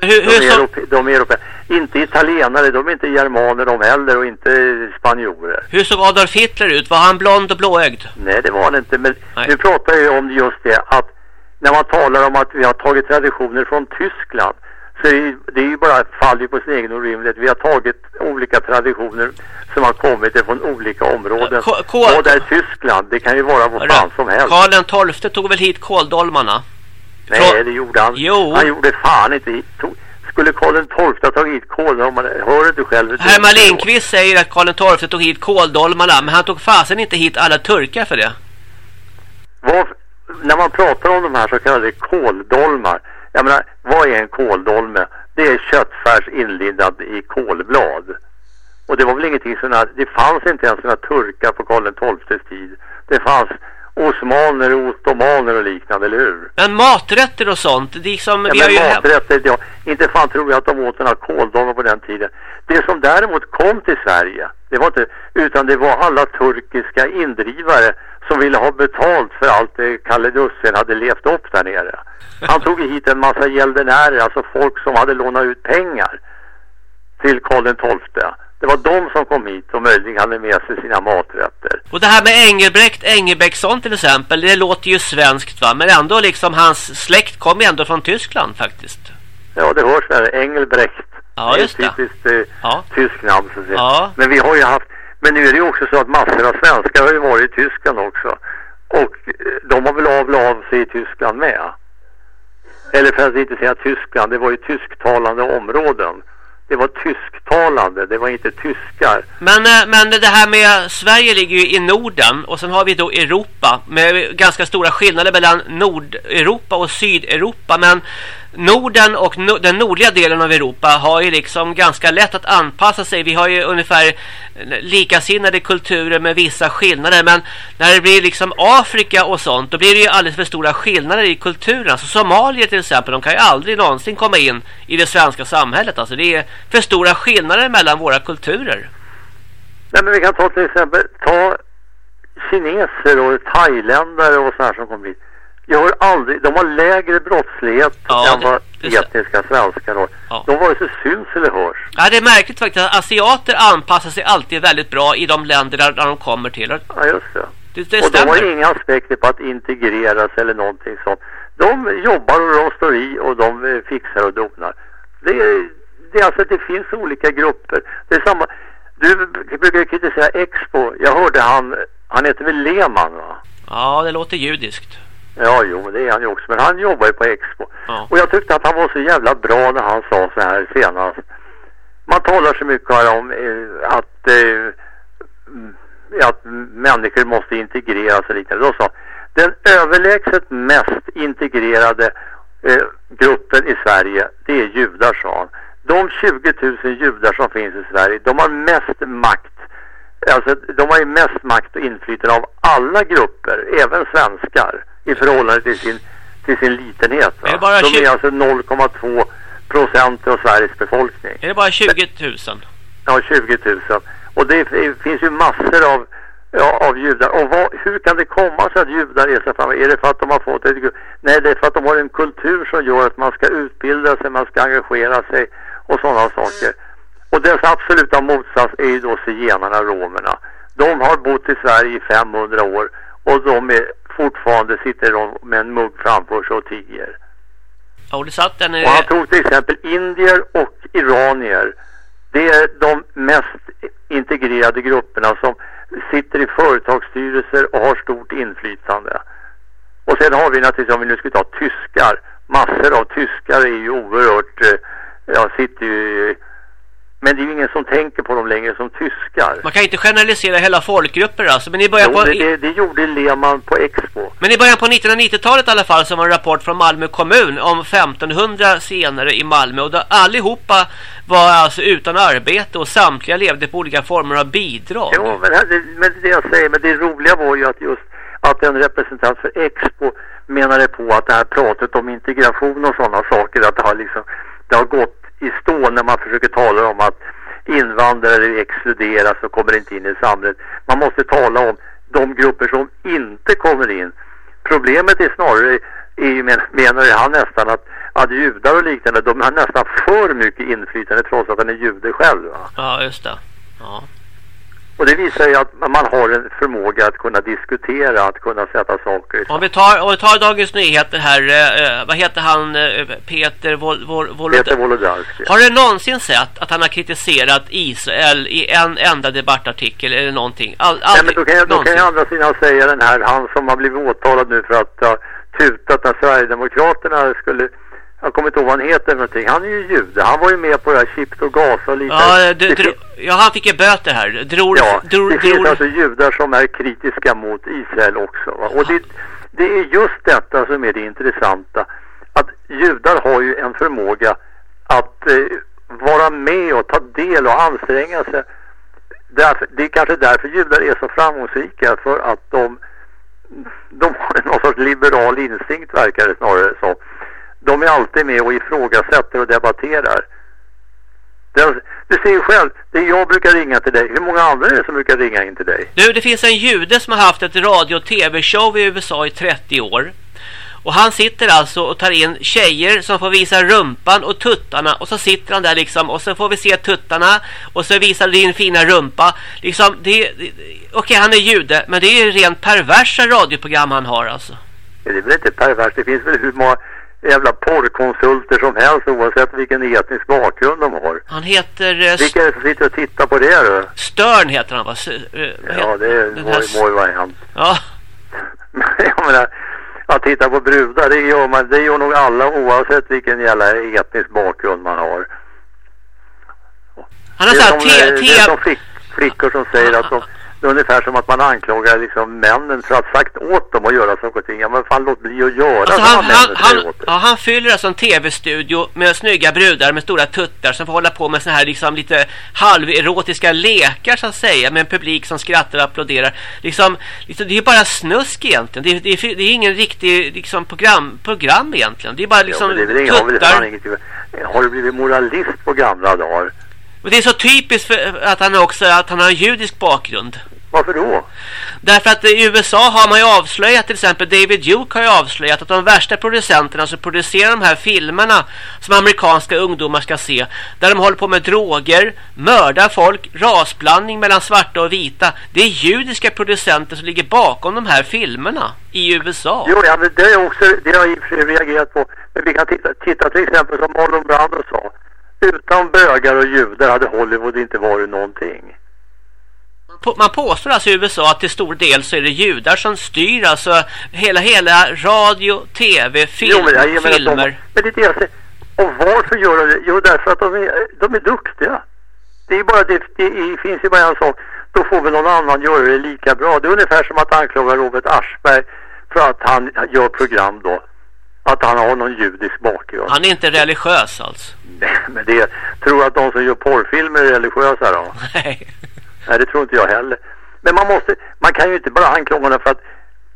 Hur, hur de, är europe, de är europe, inte italienare, de är inte germaner de heller och inte spanjorer. Hur såg Adolf Hitler ut? Var han blond och blåögd? Nej, det var han inte. Men Nej. nu pratar jag ju om just det att när man talar om att vi har tagit traditioner från Tyskland så är det, det är ju bara faller på sin egen orimlighet. Vi har tagit olika traditioner som har kommit från olika områden. K- K- Vad är Tyskland? Det kan ju vara vad fan som helst. Karl tolfte tog väl hit kåldolmarna? Nej, det gjorde han. Jo. Han gjorde fan inte skulle Karl XII ha tagit hit kåldolmarna? Hör du själv? Herman Lindqvist säger att Karl XII tog hit kåldolmarna, men han tog fasen inte hit alla turkar för det. Vad, när man pratar om de här så kallade kåldolmar. Jag menar, vad är en kåldolme? Det är köttfärs inlindad i kolblad. Och det var väl ingenting sådana, det fanns inte ens sådana turkar på Karl XIIs tid. Det fanns osmaner och ottomaner och liknande, eller hur? Men maträtter och sånt, det är liksom... Ja, vi har men ju maträtter, ja, inte fan tror jag att de åt några kåldolmar på den tiden. Det som däremot kom till Sverige, det var inte, utan det var alla turkiska indrivare som ville ha betalt för allt det Kalle Dussin hade levt upp där nere. Han tog hit en massa gäldenärer, alltså folk som hade lånat ut pengar till Karl XII. Det var de som kom hit och möjligen hade med sig sina maträtter. Och det här med Engelbrekt Engelbrektsson till exempel, det låter ju svenskt va? Men ändå liksom hans släkt kom ju ändå från Tyskland faktiskt. Ja, det hörs där. Engelbrekt. Ja, just det. är ett typiskt eh, Ja. tyskt namn så att säga. Ja. Men vi har ju haft, men nu är det ju också så att massor av svenskar har ju varit i Tyskland också. Och eh, de har väl avlat av sig i Tyskland med. Eller för att inte säga Tyskland, det var ju tysktalande områden. Det var tysktalande, det var inte tyskar. Men, eh, men det här med Sverige ligger ju i Norden och sen har vi då Europa med ganska stora skillnader mellan Nordeuropa och Sydeuropa. Men Norden och no den nordliga delen av Europa har ju liksom ganska lätt att anpassa sig. Vi har ju ungefär likasinnade kulturer med vissa skillnader. Men när det blir liksom Afrika och sånt, då blir det ju alldeles för stora skillnader i kulturen. Alltså Somalier till exempel, de kan ju aldrig någonsin komma in i det svenska samhället. Alltså det är för stora skillnader mellan våra kulturer. Nej men vi kan ta till exempel, ta kineser och thailändare och sådana som kommer hit. Jag har aldrig, de har lägre brottslighet Ja, än vad det etniska svenskar har. Ja. De vare sig syns eller hörs. Ja, det är märkligt faktiskt att asiater anpassar sig alltid väldigt bra i de länder där, där de kommer till. Ja just det. Det, det och de har stämmer. inga aspekter på att integreras eller någonting sånt. De jobbar och de står i och de eh, fixar och donar. Det det alltså, det finns olika grupper. Det är samma, du brukar kritisera Expo. Jag hörde han, han heter väl Lehmann va? Ja, det låter judiskt. Ja, jo, det är han ju också. Men han jobbar ju på Expo. Ja. Och jag tyckte att han var så jävla bra när han sa så här senast. Man talar så mycket här om eh, att, eh, att människor måste integreras och liknande. Då sa den överlägset mest integrerade eh, gruppen i Sverige, det är judar, sa han. De 20 000 judar som finns i Sverige, de har mest makt Alltså, de har ju mest makt och inflytande av alla grupper, även svenskar, i förhållande till sin, till sin litenhet. Är bara de 20 är alltså 0,2 procent av Sveriges befolkning. Är det bara 20 000? Ja, 20 000. Och det finns ju massor av, ja, av judar. Och vad, hur kan det komma sig att judar är så fram? Är det för att de har fått ett... Nej, det är för att de har en kultur som gör att man ska utbilda sig, man ska engagera sig och sådana saker. Och dess absoluta motsats är ju då zigenarna, romerna. De har bott i Sverige i 500 år och de är fortfarande sitter de med en mugg framför sig och tiger. Ja, det satt en... Och han tog till exempel indier och iranier. Det är de mest integrerade grupperna som sitter i företagsstyrelser och har stort inflytande. Och sen har vi naturligtvis, om vi nu ska ta tyskar, massor av tyskar är ju oerhört, eh, ja sitter ju, men det är ju ingen som tänker på dem längre som tyskar. Man kan inte generalisera hela folkgrupper alltså, men i början Jo, på... det, det, gjorde Lehmann på Expo. Men i början på 1990-talet i alla fall så var en rapport från Malmö kommun om 1500 senare i Malmö och då allihopa var alltså utan arbete och samtliga levde på olika former av bidrag. Jo, men, det, men det jag säger, men det roliga var ju att just att en representant för Expo menade på att det här pratet om integration och sådana saker, att det har liksom, det har gått i stå när man försöker tala om att invandrare exkluderas och kommer inte in i samhället. Man måste tala om de grupper som inte kommer in. Problemet är snarare, är ju, men- menar ju han nästan, att, att judar och liknande, de har nästan för mycket inflytande trots att han är jude själv. Va? Ja, just det. Ja. Och det visar ju att man har en förmåga att kunna diskutera, att kunna sätta saker i Om vi tar, om vi tar Dagens Nyheter här, eh, vad heter han, eh, Peter Vol, Vol, Vol, Peter Wolodarski. Har du någonsin sett att han har kritiserat Israel i en enda debattartikel eller någonting? All, aldrig, Nej, men då kan, jag, då kan jag andra sidan säga den här, han som har blivit åtalad nu för att ha tutat när Sverigedemokraterna skulle jag kommer inte ihåg vad han heter någonting. Han är ju jude. Han var ju med på det här Chips och gas och lite. Ja, du, ja han fick ju böter här. Dror, ja, dror, det finns alltså judar som är kritiska mot Israel också. Va? Och det, det är just detta som är det intressanta. Att judar har ju en förmåga att eh, vara med och ta del och anstränga sig. Därför, det är kanske därför judar är så framgångsrika. För att de, de har någon sorts liberal instinkt verkar det snarare så de är alltid med och ifrågasätter och debatterar. Du ser ju själv, det är jag brukar ringa till dig. Hur många andra är det som brukar ringa in till dig? Du, det finns en jude som har haft ett radio- och tv-show i USA i 30 år. Och han sitter alltså och tar in tjejer som får visa rumpan och tuttarna. Och så sitter han där liksom och så får vi se tuttarna. Och så visar din fina rumpa. Liksom, det, det Okej, okay, han är jude. Men det är ju rent perversa radioprogram han har alltså. Det är väl inte perverst. Det finns väl hur många jävla porrkonsulter som helst oavsett vilken etnisk bakgrund de har. Han heter... Uh, Vilka är det som sitter och tittar på det då? Störn heter han va? Uh, ja, det må ju vara hänt. Ja. jag menar, att titta på brudar, det gör, man, det gör nog alla oavsett vilken jävla etnisk bakgrund man har. Han har sagt det är som, som flick, flickor som säger att de det är ungefär som att man anklagar liksom männen för att ha sagt åt dem att göra saker och ting. Ja men fan låt bli att göra alltså, han, han, han, ja, han fyller alltså en tv-studio med snygga brudar med stora tuttar som får hålla på med såna här liksom lite halverotiska lekar så att säga. Med en publik som skrattar och applåderar. Liksom, liksom det är bara snusk egentligen. Det är, det det är ingen riktig liksom, program, program egentligen. Det är bara liksom ja, det är tuttar. Har, har du blivit moralist på gamla dagar? Och det är så typiskt för att han också att han har en judisk bakgrund. Varför då? Därför att i USA har man ju avslöjat, till exempel David Duke har ju avslöjat att de värsta producenterna som producerar de här filmerna som amerikanska ungdomar ska se, där de håller på med droger, mördar folk, rasblandning mellan svarta och vita, det är judiska producenter som ligger bakom de här filmerna i USA. Jo, ja, men det är också, det har jag i och för sig reagerat på. Men vi kan titta, titta till exempel som Marlon Brando sa. Utan bögar och judar hade Hollywood inte varit någonting man påstår alltså i USA att till stor del så är det judar som styr alltså hela, hela radio, tv, film, jo, men jag, filmer. De, men det är det jag säger. Och varför gör de det? Jo, därför att de är, de är duktiga. Det är bara det, det finns ju bara en sak. Då får väl någon annan göra det lika bra. Det är ungefär som att anklaga Robert Aschberg för att han gör program då. Att han har någon judisk bakgrund. Han är inte religiös alltså? Nej, men det tror att de som gör porrfilmer är religiösa då? Nej. Nej, det tror inte jag heller. Men man måste, man kan ju inte bara anklaga honom för att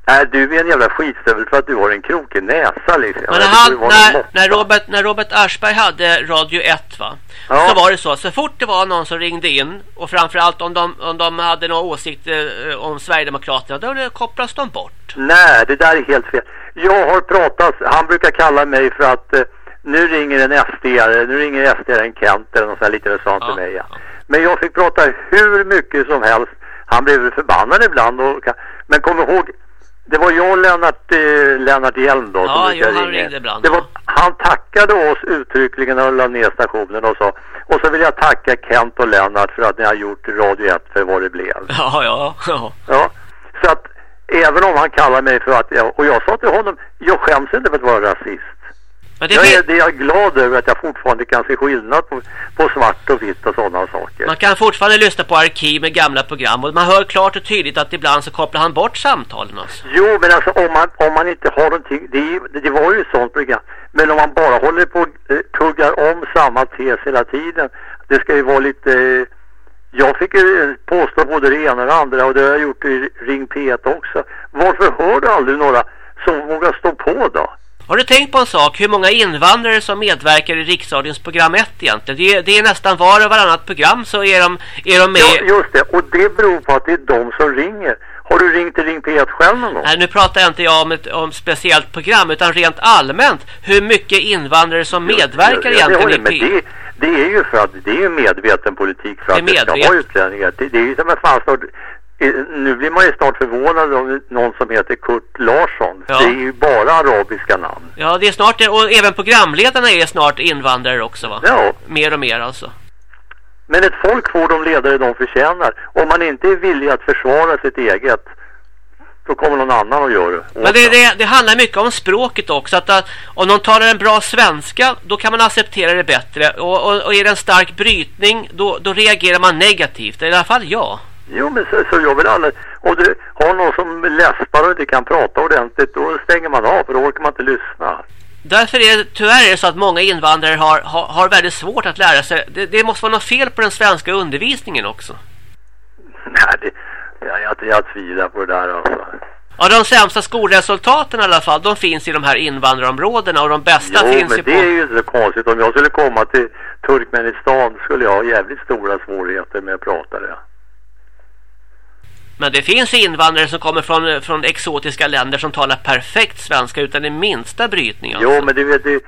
är du är en jävla skitstövel för att du har en krokig näsa liksom. Men när, han, när, när, Robert, när Robert Aschberg hade Radio 1 va? Ja. Så var det så. Så fort det var någon som ringde in och framförallt om de, om de hade några åsikter eh, om Sverigedemokraterna då kopplas de bort. Nej, det där är helt fel. Jag har pratat, han brukar kalla mig för att eh, nu ringer en SD, nu ringer SD en Kent eller något sånt lite sånt ja. till mig. Ja. Men jag fick prata hur mycket som helst. Han blev förbannad ibland. Och, men kom ihåg, det var jag och Lennart, eh, Lennart Hjelm då. Ja, jo, han ringde ibland. Det var, han tackade oss uttryckligen när han la ner stationen och sa och så vill jag tacka Kent och Lennart för att ni har gjort Radio 1 för vad det blev. Ja, ja, ja. Ja, så att även om han kallar mig för att, jag, och jag sa till honom, jag skäms inte för att vara rasist. Men det jag, är, det är jag glad över att jag fortfarande kan se skillnad på, på svart och vitt och sådana saker. Man kan fortfarande lyssna på arkiv med gamla program och man hör klart och tydligt att ibland så kopplar han bort samtalen. Alltså. Jo, men alltså om man, om man inte har någonting, det, det var ju ett sånt program. Men om man bara håller på och eh, tuggar om samma tes hela tiden, det ska ju vara lite... Jag fick ju påstå både det ena och det andra och det har jag gjort i Ring P1 också. Varför hör du aldrig några som vågar stå på då? Har du tänkt på en sak? Hur många invandrare som medverkar i riksradions program 1 egentligen? Det är, det är nästan var och varannat program så är de, är de med. Ja, just det. Och det beror på att det är de som ringer. Har du ringt till Ring P1 själv någon gång? Nej, nu pratar jag inte om ett om speciellt program utan rent allmänt hur mycket invandrare som medverkar ja, ja, egentligen i P1. Det, är ju för att det är ju medveten politik för att det, ska vara utlänningar. Det, det är ju som en fan snart nu blir man ju snart förvånad om någon som heter Kurt Larsson. Ja. Det är ju bara arabiska namn. Ja, det är snart. Och även programledarna är snart invandrare också va? Ja. Mer och mer alltså. Men ett folk får de ledare de förtjänar. Om man inte är villig att försvara sitt eget då kommer någon annan att göra det. Men det, det, det, handlar mycket om språket också. Att, att, om någon talar en bra svenska, då kan man acceptera det bättre. Och, och, och är det en stark brytning, då, då reagerar man negativt. I alla fall jag. Jo, men så, så gör väl alla. Om du har någon som läspar och inte kan prata ordentligt, då stänger man av, för då orkar man inte lyssna. Därför är det tyvärr är det så att många invandrare har, har, har väldigt svårt att lära sig. Det, det, måste vara något fel på den svenska undervisningen också. Nej, det, jag, jag, jag tvivlar på det där alltså. Ja, de sämsta skolresultaten i alla fall, de finns i de här invandrarområdena och de bästa jo, finns ju på... Men det är ju inte så konstigt. Om jag skulle komma till Turkmenistan skulle jag ha jävligt stora svårigheter med att prata det. Men det finns invandrare som kommer från, från exotiska länder som talar perfekt svenska utan den minsta brytning. Alltså. Jo, men det, det,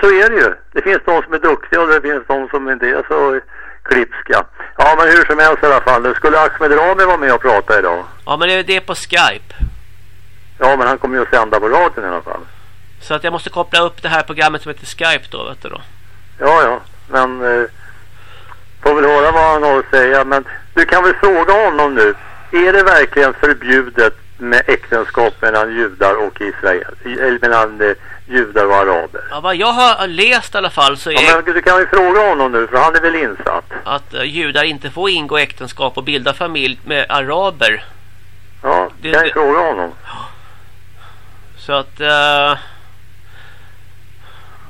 så är det ju. Det finns de som är duktiga och det finns de som inte är så klipska. Ja, men hur som helst i alla fall. Skulle Ahmed Rami vara med och prata idag? Ja, men det är på Skype. Ja, men han kommer ju att sända på radion i alla fall. Så att jag måste koppla upp det här programmet som heter Skype då, vet du då. Ja, ja. Men eh, får väl höra vad han har att säga. Men du kan väl fråga honom nu. Är det verkligen förbjudet med äktenskap mellan judar och Israel? Eller mellan eh, judar och araber? Ja, vad jag har läst i alla fall så är... Ja, men du kan ju fråga honom nu, för han är väl insatt. Att uh, judar inte får ingå äktenskap och bilda familj med araber. Ja, det kan jag fråga honom. Så att... Uh,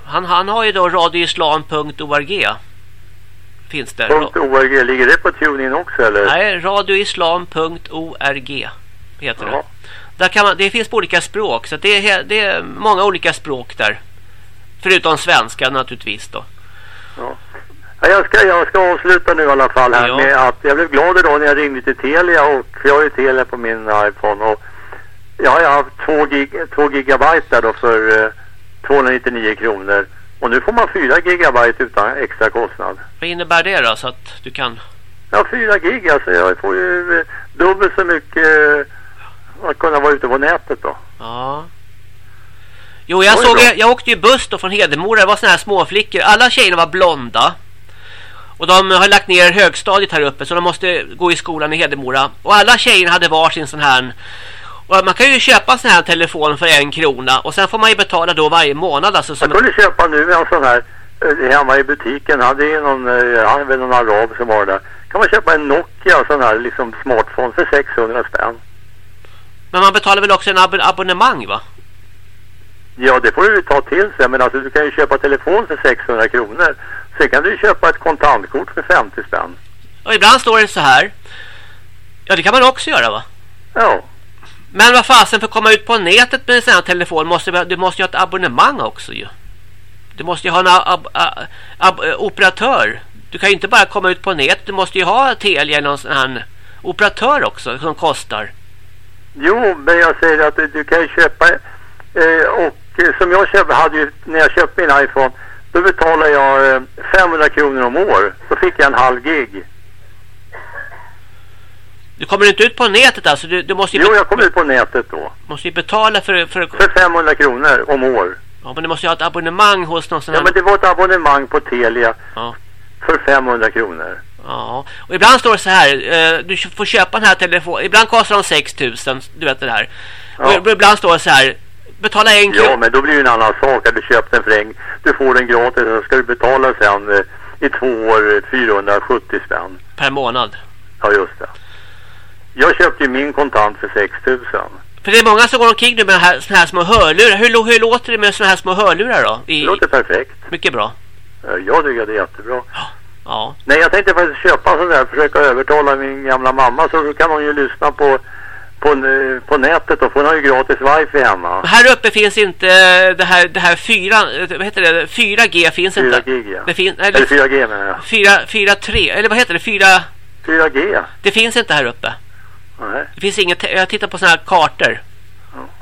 han, han har ju då radioislam.org finns det. .org, ligger det på TuneIn också eller? Nej, radioislam.org heter Jaha. det. Där man, det finns på olika språk så det är, det är många olika språk där. Förutom svenska naturligtvis då. Ja. Ja, jag, ska, jag ska avsluta nu i alla fall här ja. med att jag blev glad idag när jag ringde till Telia och jag har ju Telia på min iPhone och jag har haft två, gig, två gigabyte där då för eh, 299 kronor. Och nu får man 4 gigabyte utan extra kostnad. Vad innebär det då så att du kan? Ja, 4 gig alltså. Jag får ju eh, dubbelt så mycket eh, att kunna vara ute på nätet då. Ja. Jo, jag såg, jag, jag åkte ju buss då från Hedemora. Det var såna här småflickor. Alla tjejerna var blonda. Och de har lagt ner högstadiet här uppe så de måste gå i skolan i Hedemora. Och alla tjejerna hade varsin sån här och man kan ju köpa en sån här telefon för en krona och sen får man ju betala då varje månad. Alltså, som... Jag kunde köpa nu en sån här eh, hemma i butiken. Han är någon, eh, han är väl någon arab som har det. Kan man köpa en Nokia sån här liksom smartphone för 600 spänn. Men man betalar väl också en ab abonnemang va? Ja det får du ta till sig. Men alltså du kan ju köpa telefon för 600 kronor. Sen kan du köpa ett kontantkort för 50 spänn. Och ibland står det så här. Ja det kan man också göra va? Ja. Men vad fasen för att komma ut på nätet med en sån här telefon måste du måste ju ha ett abonnemang också ju. Du måste ju ha en ab, ab, ab, operatör. Du kan ju inte bara komma ut på nätet. Du måste ju ha Telia eller någon sån här operatör också som kostar. Jo, men jag säger att du, kan ju köpa eh, och eh, som jag köpte hade ju när jag köpte min iPhone då betalade jag eh, 500 kronor om år. Så fick jag en halv gig. Du kommer inte ut på nätet alltså? Du, du måste jo, jag kommer ut på nätet då. Måste ju betala för, för... För 500 kronor om år. Ja, men du måste ju ha ett abonnemang hos någon sån här... Ja, men det var ett abonnemang på Telia. Ja. För 500 kronor. Ja, och ibland står det så här. Eh, du får köpa den här telefonen. Ibland kostar de 6 000, du vet det här. Ja. Och ibland står det så här. Betala en. Ja, men då blir det en annan sak. Att du köpt den för en... Du får den gratis och så ska du betala sen eh, i två år 470 spänn. Per månad? Ja, just det. Jag köpte ju min kontant för 6 000. För det är många som går omkring nu med här, såna här små hörlurar. Hur, hur låter det med såna här små hörlurar då? I, det låter perfekt. Mycket bra. Jag tycker det är jättebra. Ja. Nej, jag tänkte faktiskt köpa en sån där. Försöka övertala min gamla mamma så kan hon ju lyssna på på, på nätet och får hon ju gratis wifi hemma. Här uppe finns inte det här det här 4 vad heter det 4G finns 4G, inte. 4G ja. Det finns eller, eller 4G menar jag. 4 4 3 eller vad heter det 4 4G. Det finns inte här uppe. Nej. Det finns inget, jag tittar på sådana här kartor.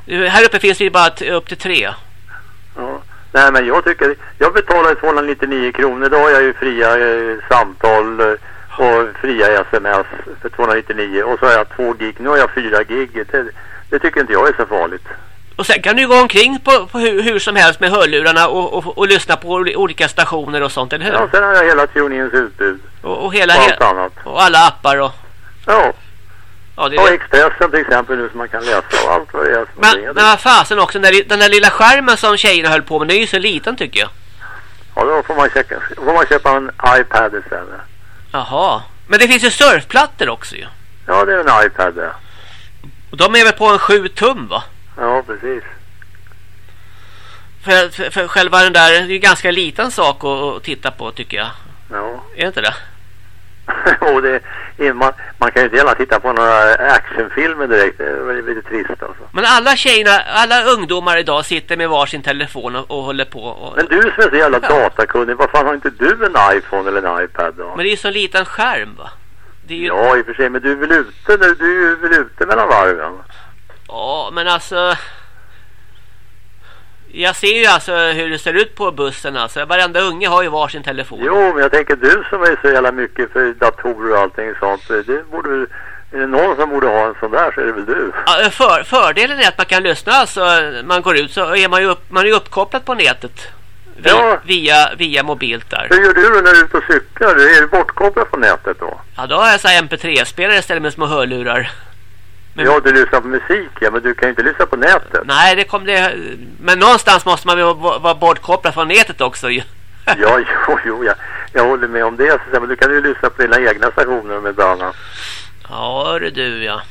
Ja. Här uppe finns det bara upp till tre. Ja. Nej men jag tycker, jag betalar 299 kronor. Då har jag ju fria eh, samtal eh, och fria sms för 299. Och så har jag två gig. Nu har jag fyra gig. Det, det tycker inte jag är så farligt. Och sen kan du gå omkring på, på hur, hur som helst med hörlurarna och, och, och lyssna på oli- olika stationer och sånt, eller hur? Ja, sen har jag hela TuneIns utbud. Och, och hela, Och allt annat. och alla appar och... Ja, Ja, det och är, Expressen till exempel nu som man kan läsa och allt vad det är. men, men vad fasen också, den där, den där lilla skärmen som tjejerna höll på med, den är ju så liten tycker jag. Ja, då får man, checka, får man köpa en iPad istället. Jaha. Men det finns ju surfplattor också ju. Ja, det är en iPad det. Och de är väl på en 7 tum va? Ja, precis. För, för, för själva den där, det är ju ganska liten sak att, att titta på tycker jag. Ja. Är det inte det? och det man, man kan ju inte gärna titta på några actionfilmer direkt. Det är lite trist alltså. Men alla tjejerna, alla ungdomar idag sitter med varsin telefon och, och håller på. Och, Men du som är så jävla Ja. datakunnig, vad fan har inte du en iPhone eller en iPad då? Men det är ju så liten skärm va? Ju, Ja, i och för sig, men du är väl ute, du är väl ute mellan varven? Ja, men alltså... Jag ser ju alltså hur det ser ut på bussen alltså. Varenda unge har ju varsin telefon. Jo, men jag tänker du som är så jävla mycket för datorer och allting sånt. Det borde är det någon som borde ha en sån där så är det väl du. Ja, för, fördelen är att man kan lyssna alltså. Man går ut så är man ju upp, man är uppkopplad på nätet. Vi, Ja. via, via mobilt där. Hur gör du när du är ute och cyklar? Är du bortkopplad från nätet då? Ja, då har jag så här MP3-spelare istället med små hörlurar. Men- Ja, du lyssnar på musik, ja, men du kan ju inte lyssna på nätet. Nej, det kommer det... Men någonstans måste man ju vara bortkopplad från nätet också ju. Ja, jo, jo, jag, jag håller med om det. Men du kan ju lyssna på dina egna stationer med annat. Ja, hörru du ja.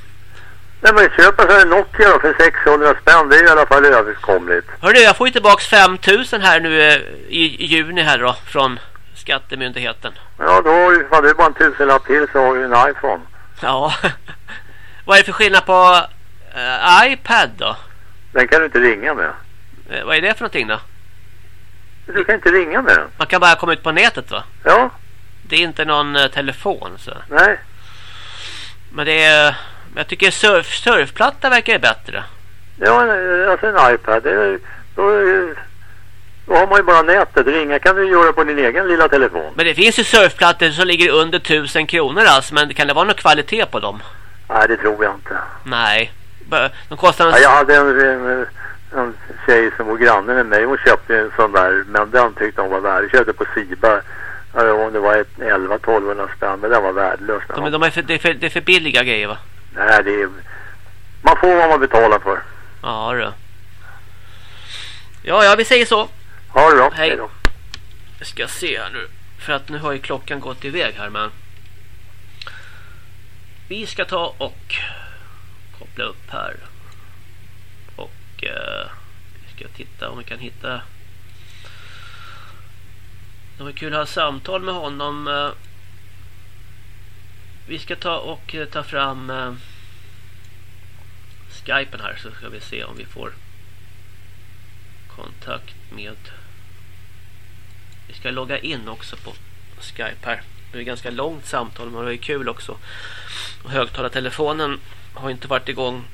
Nej, men köp en sån här Nokia då för 600 spänn. Det är i alla fall överkomligt. Hörru du, jag får ju tillbaks 5000 här nu eh, i, i juni här då från Skattemyndigheten. Ja, då har du, fan, det är bara en tusenlapp till så har du en iPhone. Ja. Vad är det för skillnad på eh, iPad då? Den kan du inte ringa med. Eh, vad är det för någonting då? Du kan inte ringa med den. Man kan bara komma ut på nätet va? Ja, Det är inte någon eh, telefon så. nej. Men det är... Jag tycker surf, surfplatta verkar ju bättre. Ja, en- alltså en iPad. Är- då, då har man ju bara nätet. Ringa kan du göra på din egen lilla telefon. Men det finns ju surfplattor som ligger under 1000 kronor alltså. Men kan det vara någon kvalitet på dem? Nej, det tror jag inte. Nej. De kostar en... Ja, jag hade en, en, en tjej som var granne med mig. Hon köpte en sån där, men den tyckte hon var värd. Jag köpte på Siba. Om det var ett 11-1200 spänn, men den var värdelös. De, de är för, det, är för, det är för billiga grejer va? Nej, det är... Man får vad man betalar för. Ja du. Ja, ja, vi säger så. Ha det bra. Hej. då. Jag ska se här nu. För att nu har ju klockan gått iväg här men. Vi ska ta och koppla upp här. Och eh, vi ska titta om vi kan hitta. Det var kul att ha samtal med honom. eh. Vi ska ta och eh, ta fram eh, Skypen här så ska vi se om vi får kontakt med vi ska logga in också på Skype här. Det är ett ganska långt samtal men det är kul också. Och högtalartelefonen har inte varit igång